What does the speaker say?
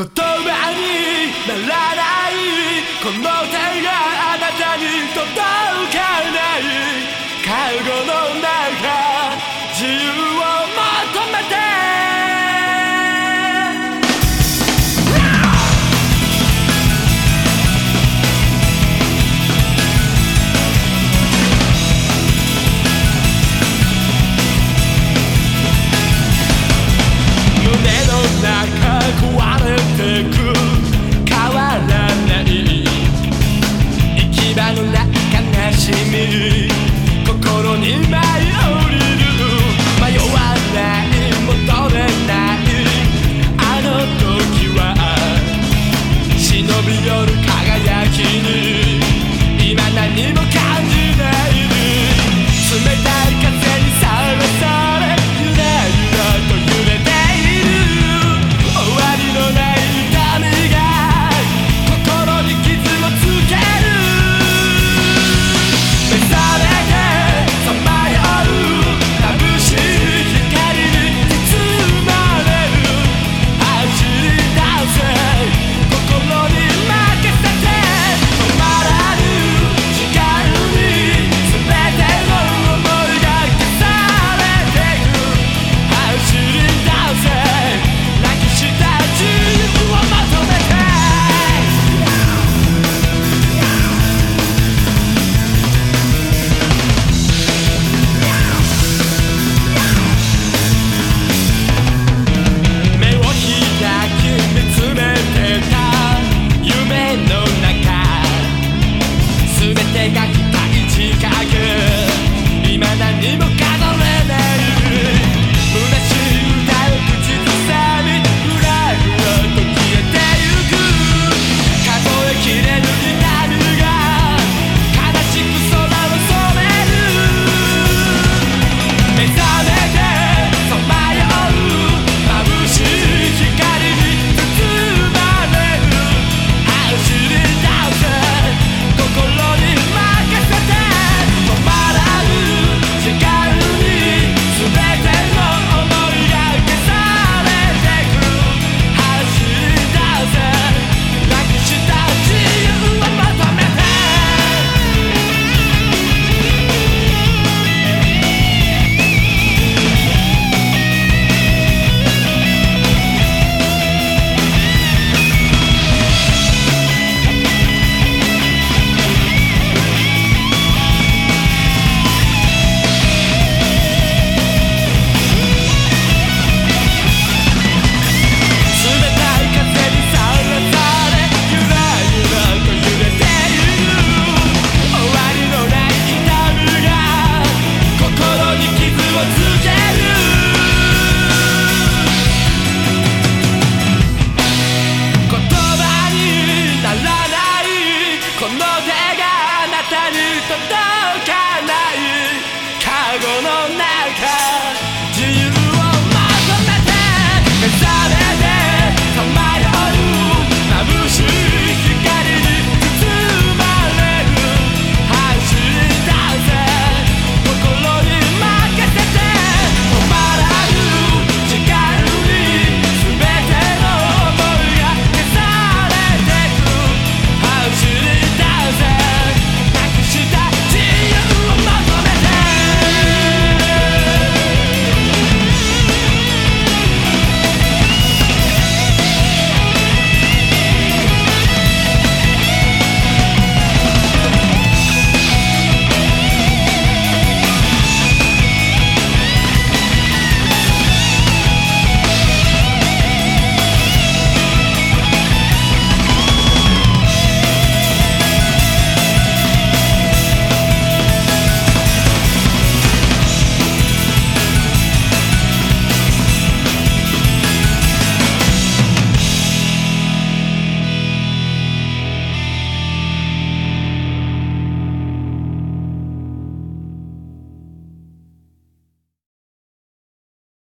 言葉にならないこの手があなたに届かない。介護の中自由